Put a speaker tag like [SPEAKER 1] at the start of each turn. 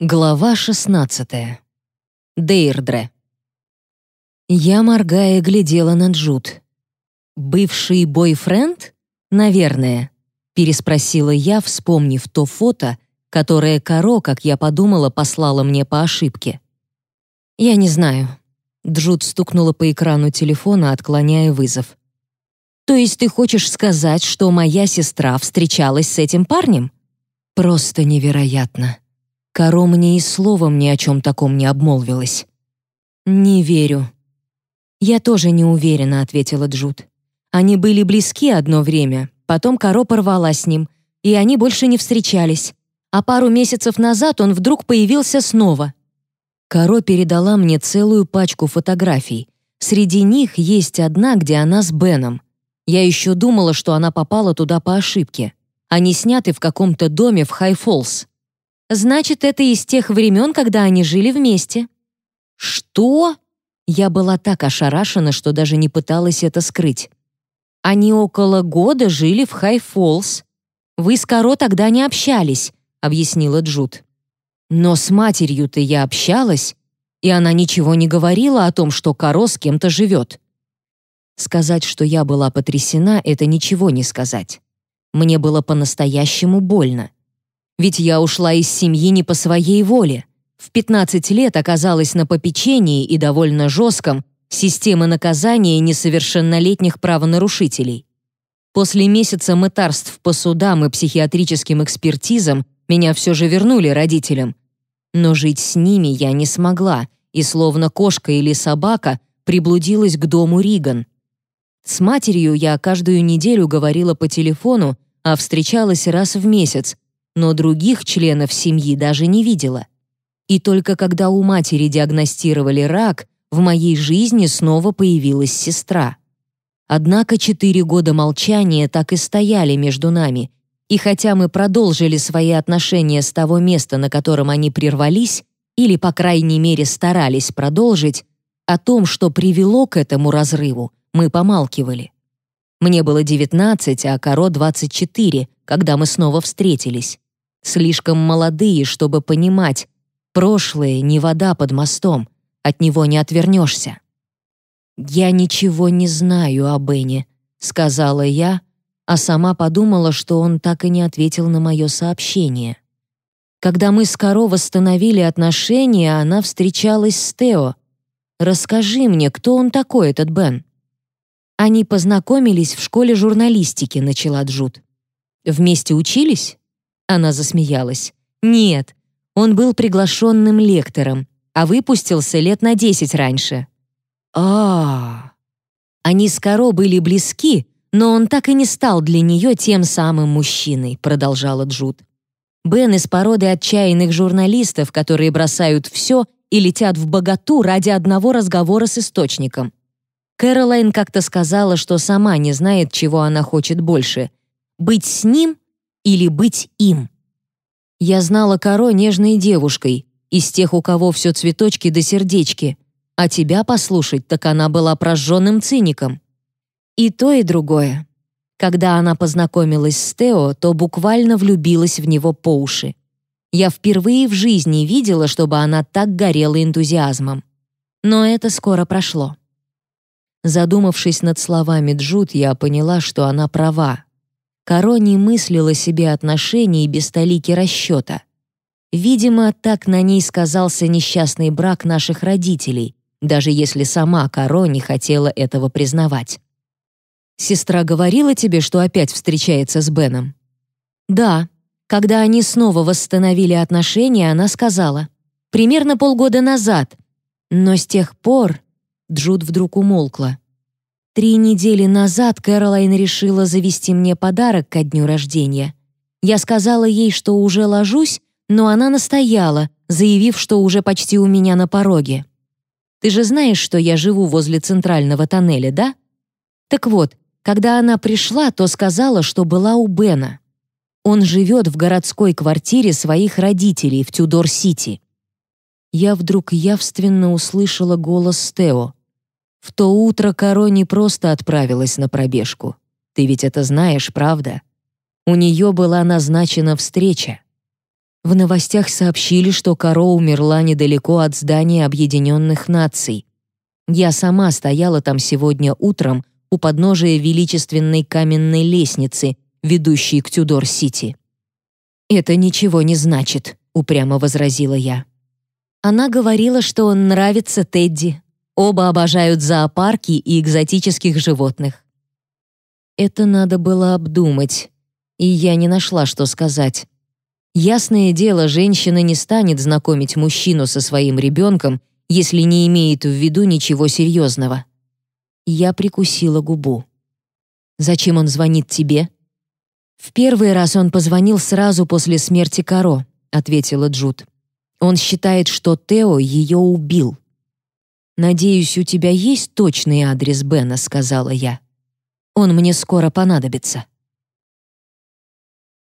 [SPEAKER 1] Глава 16. Дейрдре. Я, моргая, глядела на Джуд. «Бывший бойфренд? Наверное», — переспросила я, вспомнив то фото, которое Каро, как я подумала, послала мне по ошибке. «Я не знаю». Джуд стукнула по экрану телефона, отклоняя вызов. «То есть ты хочешь сказать, что моя сестра встречалась с этим парнем?» «Просто невероятно». Каро мне и словом ни о чем таком не обмолвилась. «Не верю». «Я тоже не уверена», — ответила Джуд. «Они были близки одно время, потом Каро порвала с ним, и они больше не встречались. А пару месяцев назад он вдруг появился снова». Каро передала мне целую пачку фотографий. Среди них есть одна, где она с Беном. Я еще думала, что она попала туда по ошибке. Они сняты в каком-то доме в Хай-Фоллс. Значит, это из тех времен, когда они жили вместе. Что? Я была так ошарашена, что даже не пыталась это скрыть. Они около года жили в Хай-Фоллс. Вы с Каро тогда не общались, объяснила Джуд. Но с матерью-то я общалась, и она ничего не говорила о том, что Каро с кем-то живет. Сказать, что я была потрясена, это ничего не сказать. Мне было по-настоящему больно. Ведь я ушла из семьи не по своей воле. В 15 лет оказалась на попечении и довольно жестком системы наказания несовершеннолетних правонарушителей. После месяца мытарств по судам и психиатрическим экспертизам меня все же вернули родителям. Но жить с ними я не смогла, и словно кошка или собака приблудилась к дому Риган. С матерью я каждую неделю говорила по телефону, а встречалась раз в месяц, но других членов семьи даже не видела. И только когда у матери диагностировали рак, в моей жизни снова появилась сестра. Однако четыре года молчания так и стояли между нами, и хотя мы продолжили свои отношения с того места, на котором они прервались, или, по крайней мере, старались продолжить, о том, что привело к этому разрыву, мы помалкивали. Мне было 19, а Каро 24, когда мы снова встретились слишком молодые, чтобы понимать, прошлое не вода под мостом, от него не отвернешься. «Я ничего не знаю о Бене», — сказала я, а сама подумала, что он так и не ответил на мое сообщение. Когда мы с Каро восстановили отношения, она встречалась с Тео. «Расскажи мне, кто он такой, этот Бен?» Они познакомились в школе журналистики, начала Джуд. Вместе учились? Она засмеялась. «Нет, он был приглашенным лектором, а выпустился лет на десять раньше». А, -а, а Они с Каро были близки, но он так и не стал для нее тем самым мужчиной, продолжала Джуд. Бен из породы отчаянных журналистов, которые бросают все и летят в богату ради одного разговора с источником. Кэролайн как-то сказала, что сама не знает, чего она хочет больше — быть с ним или быть им. Я знала Каро нежной девушкой, из тех, у кого все цветочки да сердечки, а тебя послушать, так она была прожженным циником. И то, и другое. Когда она познакомилась с Тео, то буквально влюбилась в него по уши. Я впервые в жизни видела, чтобы она так горела энтузиазмом. Но это скоро прошло. Задумавшись над словами Джуд, я поняла, что она права. Каро не мыслила себе отношений без толики расчета. Видимо, так на ней сказался несчастный брак наших родителей, даже если сама Каро не хотела этого признавать. «Сестра говорила тебе, что опять встречается с Беном?» «Да. Когда они снова восстановили отношения, она сказала. Примерно полгода назад. Но с тех пор...» Джуд вдруг умолкла. Три недели назад Кэролайн решила завести мне подарок ко дню рождения. Я сказала ей, что уже ложусь, но она настояла, заявив, что уже почти у меня на пороге. Ты же знаешь, что я живу возле центрального тоннеля, да? Так вот, когда она пришла, то сказала, что была у Бена. Он живет в городской квартире своих родителей в Тюдор-Сити. Я вдруг явственно услышала голос Тео. В то утро Каро не просто отправилась на пробежку. Ты ведь это знаешь, правда? У нее была назначена встреча. В новостях сообщили, что Каро умерла недалеко от здания Объединенных Наций. Я сама стояла там сегодня утром у подножия величественной каменной лестницы, ведущей к Тюдор-Сити. «Это ничего не значит», — упрямо возразила я. Она говорила, что он нравится Тедди. Оба обожают зоопарки и экзотических животных. Это надо было обдумать, и я не нашла, что сказать. Ясное дело, женщина не станет знакомить мужчину со своим ребенком, если не имеет в виду ничего серьезного. Я прикусила губу. «Зачем он звонит тебе?» «В первый раз он позвонил сразу после смерти Каро», — ответила Джуд. «Он считает, что Тео ее убил». «Надеюсь, у тебя есть точный адрес Бена», — сказала я. «Он мне скоро понадобится».